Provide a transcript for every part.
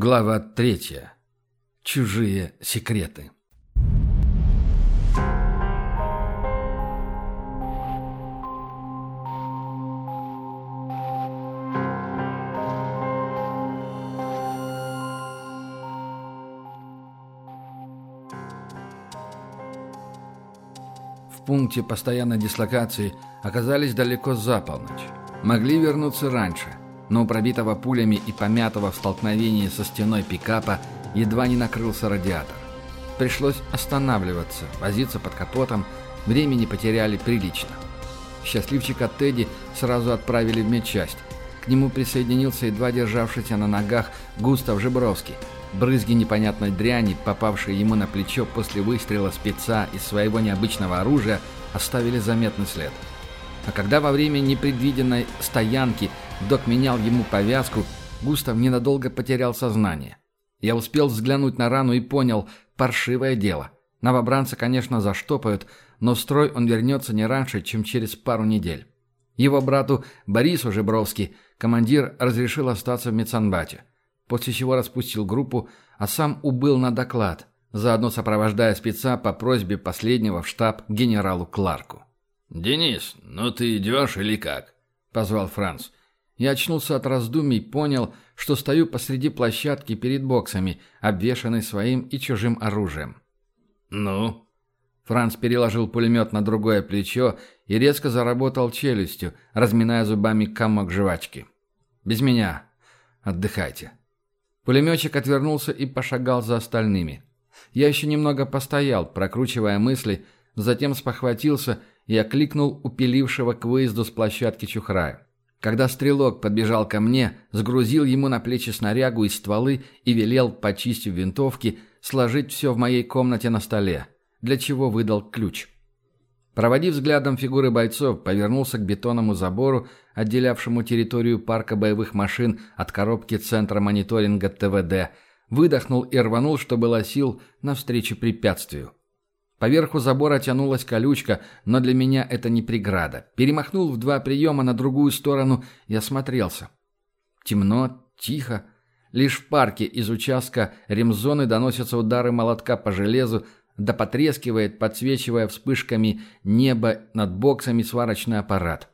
Глава третья. Чужие секреты. В пункте постоянной дислокации оказались далеко за полночь. Могли вернуться раньше – но у пробитого пулями и помятого в столкновении со стеной пикапа едва не накрылся радиатор. Пришлось останавливаться, возиться под капотом, времени потеряли прилично. Счастливчика Тедди сразу отправили в медчасть. К нему присоединился едва державшийся на ногах Густав Жибровский. Брызги непонятной дряни, попавшие ему на плечо после выстрела спеца из своего необычного оружия, оставили заметный след. А когда во время непредвиденной стоянки док менял ему повязку, Густав ненадолго потерял сознание. Я успел взглянуть на рану и понял – паршивое дело. Новобранца, конечно, заштопают, но в строй он вернется не раньше, чем через пару недель. Его брату Борису Жебровски командир разрешил остаться в Мецанбате, после чего распустил группу, а сам убыл на доклад, заодно сопровождая спеца по просьбе последнего в штаб генералу Кларку. «Денис, ну ты идешь или как?» — позвал Франц. Я очнулся от раздумий, понял, что стою посреди площадки перед боксами, обвешанный своим и чужим оружием. «Ну?» Франц переложил пулемет на другое плечо и резко заработал челюстью, разминая зубами комок жвачки. «Без меня. Отдыхайте». Пулеметчик отвернулся и пошагал за остальными. Я еще немного постоял, прокручивая мысли, затем спохватился и окликнул упилившего к выезду с площадки Чухрая. Когда стрелок подбежал ко мне, сгрузил ему на плечи снарягу и стволы и велел, почистив винтовки, сложить все в моей комнате на столе, для чего выдал ключ. Проводив взглядом фигуры бойцов, повернулся к бетонному забору, отделявшему территорию парка боевых машин от коробки Центра мониторинга ТВД, выдохнул и рванул, что было сил, навстречу препятствию. Поверху забора тянулась колючка, но для меня это не преграда. Перемахнул в два приема на другую сторону и осмотрелся. Темно, тихо. Лишь в парке из участка ремзоны доносятся удары молотка по железу, да потрескивает, подсвечивая вспышками небо над боксами сварочный аппарат.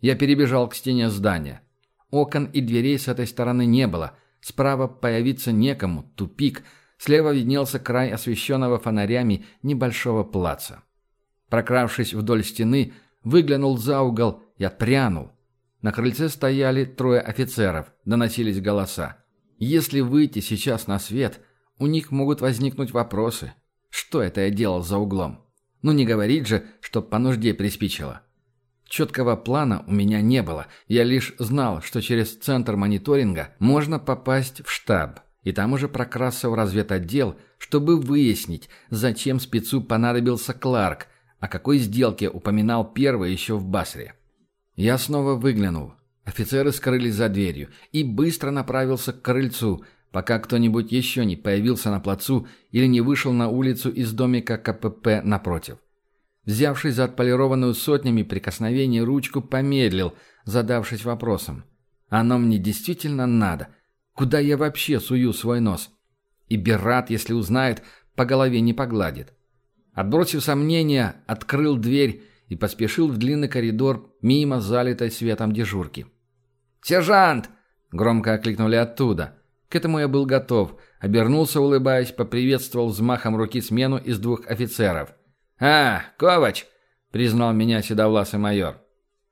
Я перебежал к стене здания. Окон и дверей с этой стороны не было. Справа появиться некому, тупик – Слева виднелся край освещенного фонарями небольшого плаца. Прокравшись вдоль стены, выглянул за угол и отпрянул. На крыльце стояли трое офицеров, доносились голоса. Если выйти сейчас на свет, у них могут возникнуть вопросы. Что это я делал за углом? Ну не говорить же, что по нужде приспичило. Четкого плана у меня не было. Я лишь знал, что через центр мониторинга можно попасть в штаб и там уже прокрасся в разведотдел, чтобы выяснить, зачем спецу понадобился Кларк, о какой сделке упоминал первый еще в Басре. Я снова выглянул. Офицеры скрылись за дверью и быстро направился к крыльцу, пока кто-нибудь еще не появился на плацу или не вышел на улицу из домика КПП напротив. Взявшись за отполированную сотнями прикосновений ручку, помедлил, задавшись вопросом. «Оно мне действительно надо?» Куда я вообще сую свой нос? И Берат, если узнает, по голове не погладит. Отбросив сомнения, открыл дверь и поспешил в длинный коридор мимо залитой светом дежурки. «Сержант!» — громко окликнули оттуда. К этому я был готов. Обернулся, улыбаясь, поприветствовал взмахом руки смену из двух офицеров. «А, Ковач!» — признал меня седовласый майор.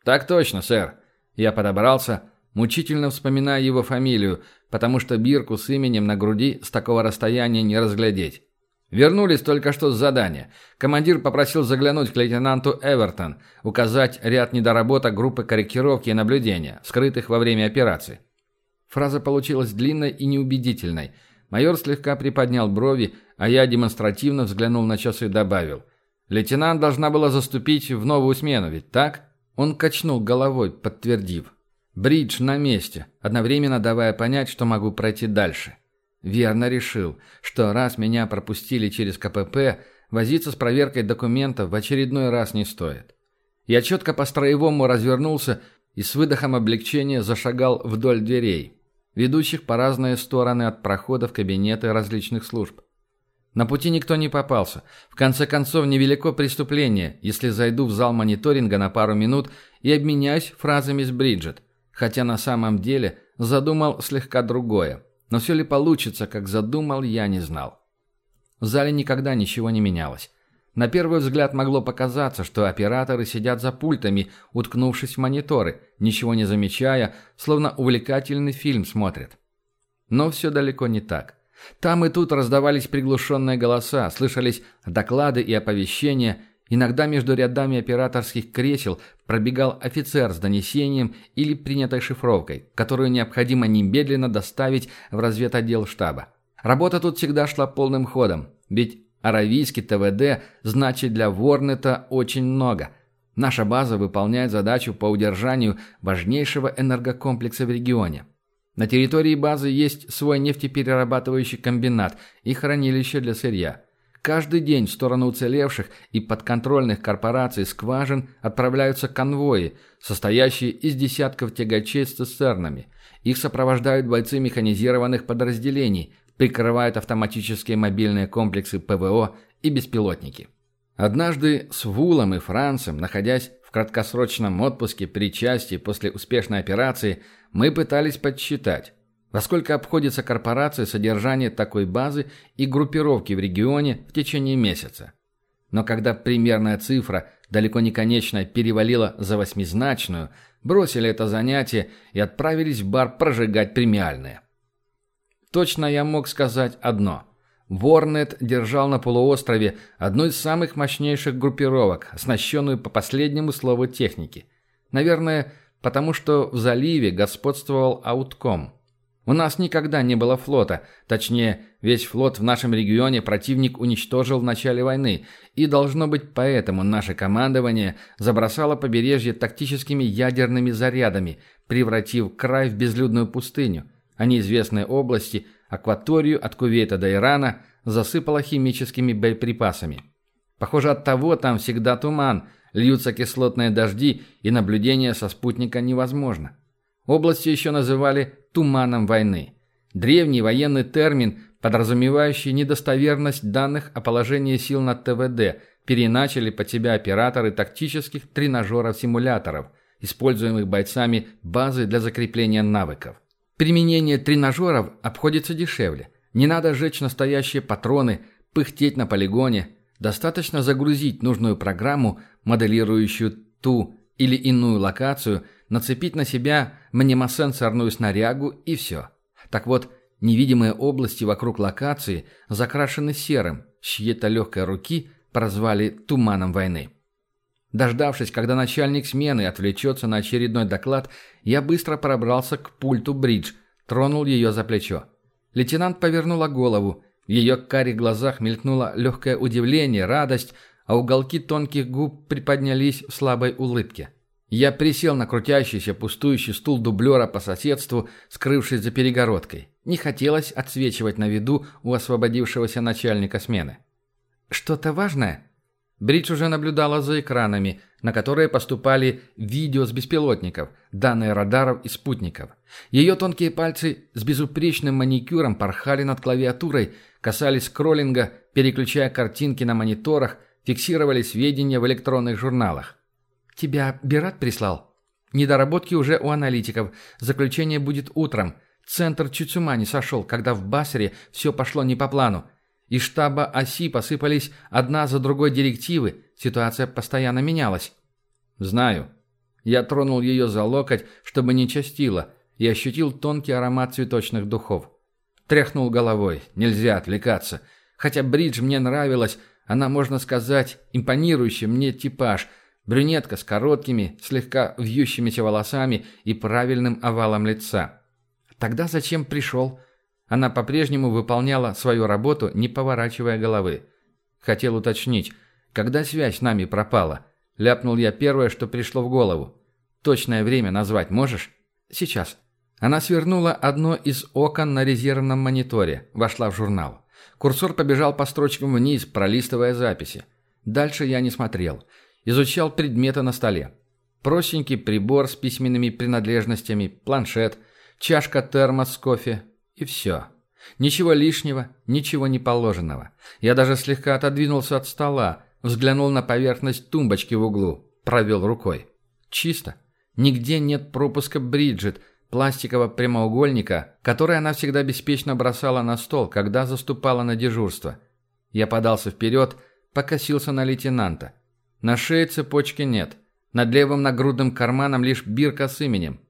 «Так точно, сэр». Я подобрался, мучительно вспоминая его фамилию, потому что бирку с именем на груди с такого расстояния не разглядеть. Вернулись только что с задания. Командир попросил заглянуть к лейтенанту Эвертон, указать ряд недоработок группы корректировки и наблюдения, скрытых во время операции. Фраза получилась длинной и неубедительной. Майор слегка приподнял брови, а я демонстративно взглянул на часы и добавил. «Лейтенант должна была заступить в новую смену, ведь так?» Он качнул головой, подтвердив. Бридж на месте, одновременно давая понять, что могу пройти дальше. Верно решил, что раз меня пропустили через КПП, возиться с проверкой документов в очередной раз не стоит. Я четко по строевому развернулся и с выдохом облегчения зашагал вдоль дверей. ведущих по разные стороны от прохода в кабинеты различных служб. На пути никто не попался. В конце концов, невелико преступление, если зайду в зал мониторинга на пару минут и обменяюсь фразами с Бриджит. Хотя на самом деле задумал слегка другое. Но все ли получится, как задумал, я не знал. В зале никогда ничего не менялось. На первый взгляд могло показаться, что операторы сидят за пультами, уткнувшись в мониторы, ничего не замечая, словно увлекательный фильм смотрят. Но все далеко не так. Там и тут раздавались приглушенные голоса, слышались доклады и оповещения. Иногда между рядами операторских кресел пробегал офицер с донесением или принятой шифровкой, которую необходимо немедленно доставить в разведотдел штаба. Работа тут всегда шла полным ходом, ведь аравийский ТВД значит для Ворнета очень много. Наша база выполняет задачу по удержанию важнейшего энергокомплекса в регионе. На территории базы есть свой нефтеперерабатывающий комбинат и хранилище для сырья. Каждый день в сторону уцелевших и подконтрольных корпораций скважин отправляются конвои, состоящие из десятков тягачей с цистернами. Их сопровождают бойцы механизированных подразделений, прикрывают автоматические мобильные комплексы ПВО и беспилотники. Однажды с Вулом и Францем, находясь в краткосрочном отпуске при части после успешной операции, мы пытались подсчитать, во сколько обходится корпорации содержание такой базы и группировки в регионе в течение месяца. Но когда примерная цифра, далеко не конечная, перевалила за восьмизначную, бросили это занятие и отправились в бар прожигать премиальные. Точно я мог сказать одно – Ворнет держал на полуострове одну из самых мощнейших группировок, оснащенную по последнему слову техники. Наверное, потому что в заливе господствовал аутком. У нас никогда не было флота, точнее, весь флот в нашем регионе противник уничтожил в начале войны, и должно быть поэтому наше командование забросало побережье тактическими ядерными зарядами, превратив край в безлюдную пустыню, а неизвестные области – акваторию от Кувейта до Ирана засыпало химическими боеприпасами. Похоже, от того там всегда туман, льются кислотные дожди, и наблюдение со спутника невозможно. Области еще называли «туманом войны». Древний военный термин, подразумевающий недостоверность данных о положении сил на ТВД, переначали под себя операторы тактических тренажеров-симуляторов, используемых бойцами базы для закрепления навыков. Применение тренажеров обходится дешевле. Не надо сжечь настоящие патроны, пыхтеть на полигоне. Достаточно загрузить нужную программу, моделирующую ту или иную локацию, нацепить на себя мнемосенсорную снарягу и все. Так вот, невидимые области вокруг локации закрашены серым, чьей-то легкой руки прозвали «туманом войны». Дождавшись, когда начальник смены отвлечется на очередной доклад, я быстро пробрался к пульту бридж, тронул ее за плечо. Лейтенант повернула голову. В ее карих глазах мелькнуло легкое удивление, радость, а уголки тонких губ приподнялись в слабой улыбке. Я присел на крутящийся пустующий стул дублера по соседству, скрывшись за перегородкой. Не хотелось отсвечивать на виду у освободившегося начальника смены. «Что-то важное?» Бридж уже наблюдала за экранами, на которые поступали видео с беспилотников, данные радаров и спутников. Ее тонкие пальцы с безупречным маникюром порхали над клавиатурой, касались скроллинга, переключая картинки на мониторах, фиксировали сведения в электронных журналах. «Тебя Бират прислал?» «Недоработки уже у аналитиков. Заключение будет утром. Центр чуть с ума не сошел, когда в Басре все пошло не по плану. Из штаба оси посыпались одна за другой директивы, ситуация постоянно менялась. «Знаю». Я тронул ее за локоть, чтобы не частило, и ощутил тонкий аромат цветочных духов. Тряхнул головой, нельзя отвлекаться. Хотя Бридж мне нравилась, она, можно сказать, импонирующий мне типаж. Брюнетка с короткими, слегка вьющимися волосами и правильным овалом лица. «Тогда зачем пришел?» Она по-прежнему выполняла свою работу, не поворачивая головы. Хотел уточнить, когда связь с нами пропала. Ляпнул я первое, что пришло в голову. Точное время назвать можешь? Сейчас. Она свернула одно из окон на резервном мониторе, вошла в журнал. Курсор побежал по строчкам вниз, пролистывая записи. Дальше я не смотрел. Изучал предметы на столе. Простенький прибор с письменными принадлежностями, планшет – чашка термос с кофе и все. Ничего лишнего, ничего не положенного. Я даже слегка отодвинулся от стола, взглянул на поверхность тумбочки в углу, провел рукой. Чисто. Нигде нет пропуска Бриджит, пластикового прямоугольника, который она всегда беспечно бросала на стол, когда заступала на дежурство. Я подался вперед, покосился на лейтенанта. На шее цепочки нет. Над левым нагрудным карманом лишь бирка с именем.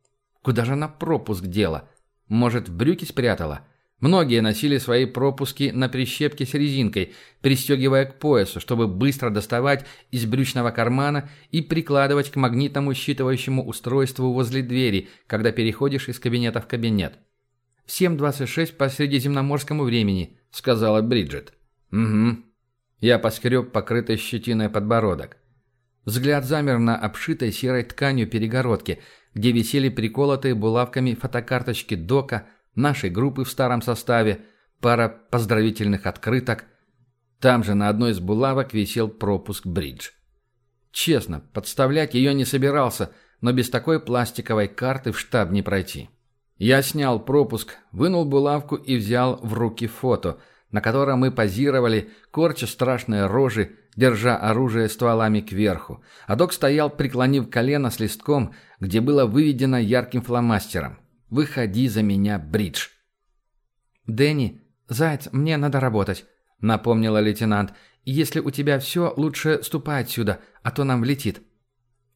Куда же она пропуск дела? Может, в брюки спрятала? Многие носили свои пропуски на прищепке с резинкой, пристегивая к поясу, чтобы быстро доставать из брючного кармана и прикладывать к магнитному считывающему устройству возле двери, когда переходишь из кабинета в кабинет. «В 7.26 по средиземноморскому времени», — сказала Бриджит. «Угу». Я поскреб покрытый щетиной подбородок. Взгляд замер на обшитой серой тканью перегородке, где висели приколотые булавками фотокарточки Дока — нашей группы в старом составе, пара поздравительных открыток. Там же на одной из булавок висел пропуск «Бридж». Честно, подставлять ее не собирался, но без такой пластиковой карты в штаб не пройти. Я снял пропуск, вынул булавку и взял в руки фото, на котором мы позировали, корча страшные рожи, держа оружие стволами кверху. А док стоял, преклонив колено с листком, где было выведено ярким фломастером. Выходи за меня, Бридж». «Дэнни, Заяц, мне надо работать», — напомнила лейтенант. «Если у тебя все, лучше ступай отсюда, а то нам влетит».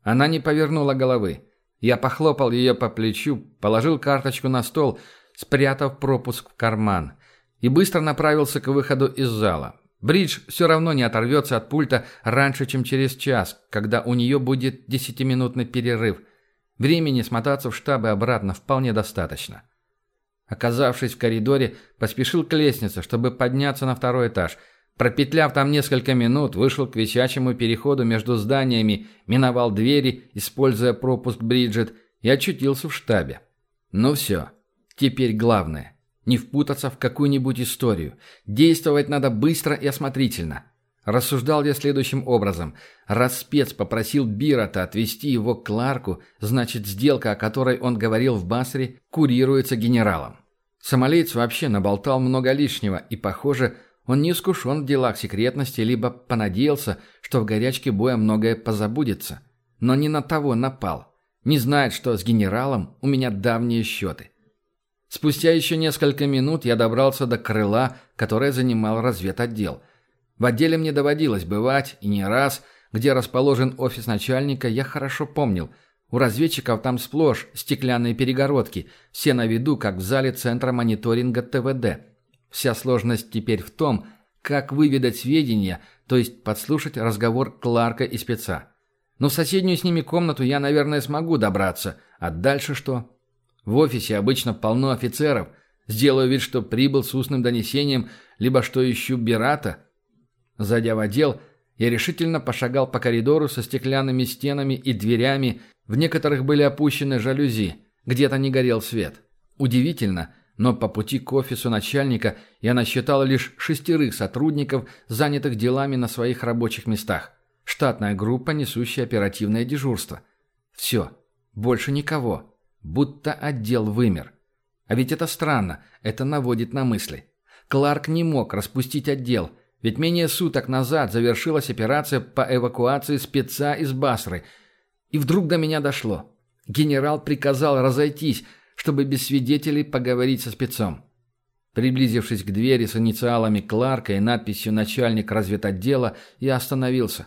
Она не повернула головы. Я похлопал ее по плечу, положил карточку на стол, спрятав пропуск в карман, и быстро направился к выходу из зала. Бридж все равно не оторвется от пульта раньше, чем через час, когда у нее будет десятиминутный перерыв — Времени смотаться в штаб и обратно вполне достаточно. Оказавшись в коридоре, поспешил к лестнице, чтобы подняться на второй этаж. Пропетляв там несколько минут, вышел к висячему переходу между зданиями, миновал двери, используя пропуск Бриджит, и очутился в штабе. Ну все, теперь главное. Не впутаться в какую-нибудь историю. Действовать надо быстро и осмотрительно. Рассуждал я следующим образом. Раз спец попросил Бирота отвезти его к Кларку, значит, сделка, о которой он говорил в Басре, курируется генералом. Сомалиец вообще наболтал много лишнего, и, похоже, он не искушен в делах секретности, либо понадеялся, что в горячке боя многое позабудется. Но не на того напал. Не знает, что с генералом у меня давние счеты. Спустя еще несколько минут я добрался до крыла, которое занимал разведотдел – в отделе мне доводилось бывать, и не раз, где расположен офис начальника, я хорошо помнил. У разведчиков там сплошь стеклянные перегородки, все на виду, как в зале Центра мониторинга ТВД. Вся сложность теперь в том, как выведать сведения, то есть подслушать разговор Кларка и спеца. Но в соседнюю с ними комнату я, наверное, смогу добраться. А дальше что? В офисе обычно полно офицеров. Сделаю вид, что прибыл с устным донесением, либо что ищу Бирата – Зайдя в отдел, я решительно пошагал по коридору со стеклянными стенами и дверями, в некоторых были опущены жалюзи, где-то не горел свет. Удивительно, но по пути к офису начальника я насчитал лишь шестерых сотрудников, занятых делами на своих рабочих местах. Штатная группа, несущая оперативное дежурство. Все. Больше никого. Будто отдел вымер. А ведь это странно, это наводит на мысли. Кларк не мог распустить отдел – ведь менее суток назад завершилась операция по эвакуации спеца из Басры. И вдруг до меня дошло. Генерал приказал разойтись, чтобы без свидетелей поговорить со спецом. Приблизившись к двери с инициалами Кларка и надписью «Начальник разведотдела», я остановился.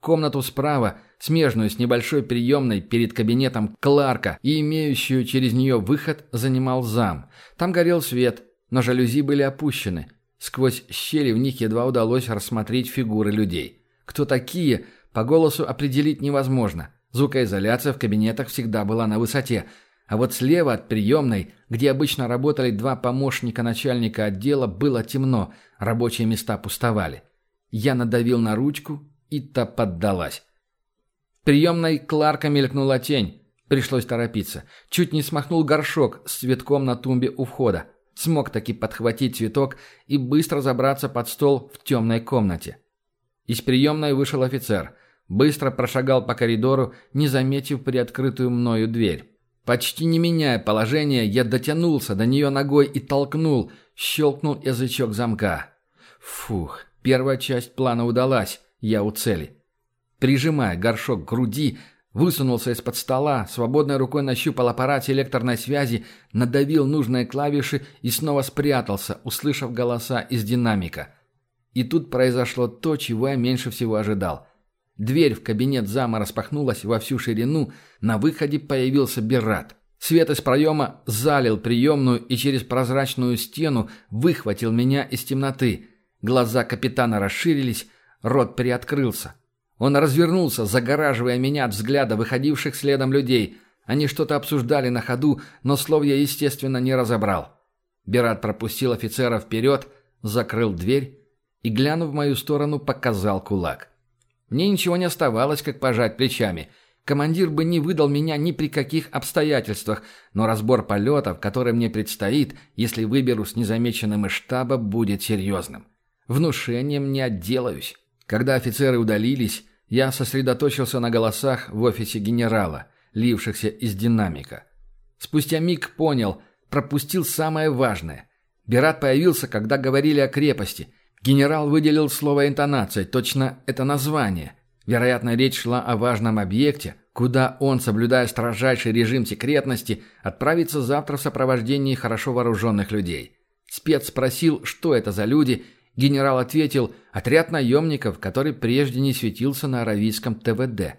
Комнату справа, смежную с небольшой приемной перед кабинетом Кларка и имеющую через нее выход, занимал зам. Там горел свет, но жалюзи были опущены – Сквозь щели в них едва удалось рассмотреть фигуры людей. Кто такие, по голосу определить невозможно. Звукоизоляция в кабинетах всегда была на высоте. А вот слева от приемной, где обычно работали два помощника начальника отдела, было темно, рабочие места пустовали. Я надавил на ручку, и та поддалась. В приемной Кларка мелькнула тень. Пришлось торопиться. Чуть не смахнул горшок с цветком на тумбе у входа. Смог таки подхватить цветок и быстро забраться под стол в темной комнате. Из приемной вышел офицер. Быстро прошагал по коридору, не заметив приоткрытую мною дверь. Почти не меняя положение, я дотянулся до нее ногой и толкнул, щелкнул язычок замка. Фух, первая часть плана удалась, я у цели. Прижимая горшок к груди, высунулся из-под стола, свободной рукой нащупал аппарат селекторной связи, надавил нужные клавиши и снова спрятался, услышав голоса из динамика. И тут произошло то, чего я меньше всего ожидал. Дверь в кабинет зама распахнулась во всю ширину, на выходе появился Беррат. Свет из проема залил приемную и через прозрачную стену выхватил меня из темноты. Глаза капитана расширились, рот приоткрылся. Он развернулся, загораживая меня от взгляда выходивших следом людей. Они что-то обсуждали на ходу, но слов я, естественно, не разобрал. Берат пропустил офицера вперед, закрыл дверь и, глянув в мою сторону, показал кулак. Мне ничего не оставалось, как пожать плечами. Командир бы не выдал меня ни при каких обстоятельствах, но разбор полетов, который мне предстоит, если выберусь незамеченным из штаба, будет серьезным. Внушением не отделаюсь. Когда офицеры удалились, я сосредоточился на голосах в офисе генерала, лившихся из динамика. Спустя миг понял, пропустил самое важное. Берат появился, когда говорили о крепости – Генерал выделил слово интонацией, точно это название. Вероятно, речь шла о важном объекте, куда он, соблюдая строжайший режим секретности, отправится завтра в сопровождении хорошо вооруженных людей. Спец спросил, что это за люди. Генерал ответил, отряд наемников, который прежде не светился на аравийском ТВД.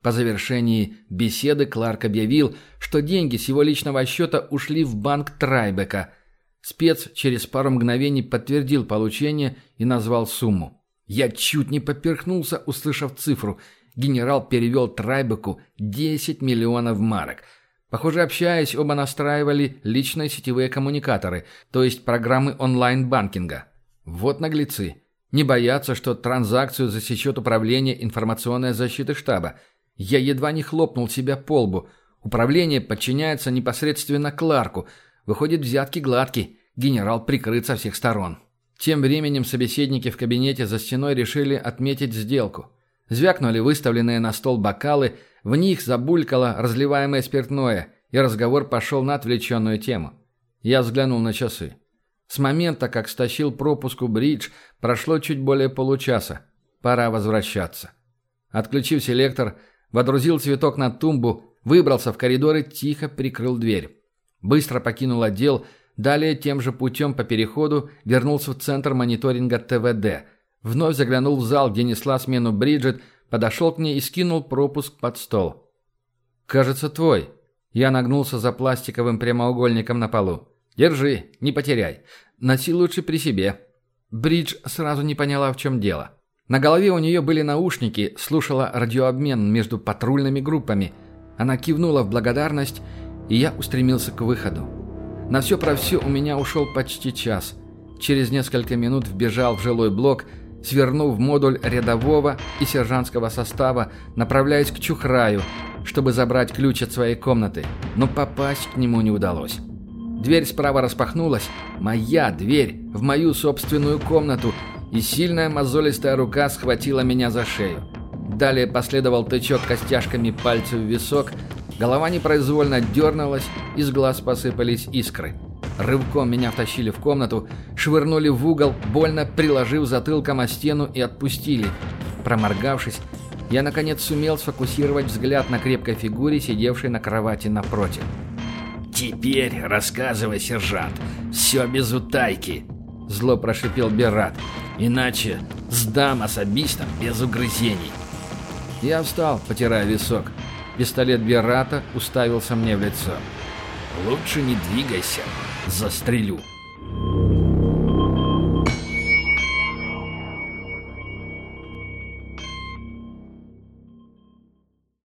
По завершении беседы Кларк объявил, что деньги с его личного счета ушли в банк Трайбека – Спец через пару мгновений подтвердил получение и назвал сумму. Я чуть не поперхнулся, услышав цифру. Генерал перевел Трайбеку 10 миллионов марок. Похоже, общаясь, оба настраивали личные сетевые коммуникаторы, то есть программы онлайн-банкинга. Вот наглецы. Не боятся, что транзакцию засечет управление информационной защиты штаба. Я едва не хлопнул себя по лбу. Управление подчиняется непосредственно Кларку – Выходит, взятки гладкие, генерал прикрыт со всех сторон. Тем временем собеседники в кабинете за стеной решили отметить сделку. Звякнули выставленные на стол бокалы, в них забулькало разливаемое спиртное, и разговор пошел на отвлеченную тему. Я взглянул на часы. С момента, как стащил пропуск у бридж, прошло чуть более получаса. Пора возвращаться. Отключив селектор, водрузил цветок на тумбу, выбрался в коридор и тихо прикрыл дверь. Быстро покинул отдел, далее тем же путем по переходу вернулся в центр мониторинга ТВД. Вновь заглянул в зал, где несла смену Бриджит, подошел к ней и скинул пропуск под стол. «Кажется, твой». Я нагнулся за пластиковым прямоугольником на полу. «Держи, не потеряй. Носи лучше при себе». Бридж сразу не поняла, в чем дело. На голове у нее были наушники, слушала радиообмен между патрульными группами. Она кивнула в благодарность и я устремился к выходу. На все про все у меня ушел почти час. Через несколько минут вбежал в жилой блок, свернув модуль рядового и сержантского состава, направляясь к Чухраю, чтобы забрать ключ от своей комнаты, но попасть к нему не удалось. Дверь справа распахнулась, моя дверь, в мою собственную комнату, и сильная мозолистая рука схватила меня за шею. Далее последовал тычок костяшками пальцев в висок, Голова непроизвольно дернулась, из глаз посыпались искры. Рывком меня втащили в комнату, швырнули в угол, больно приложив затылком о стену и отпустили. Проморгавшись, я наконец сумел сфокусировать взгляд на крепкой фигуре, сидевшей на кровати напротив. «Теперь рассказывай, сержант, все без утайки», — зло прошипел Берат. «Иначе сдам особистам без угрызений». Я встал, потирая висок. Пистолет Берата уставился мне в лицо. «Лучше не двигайся, застрелю».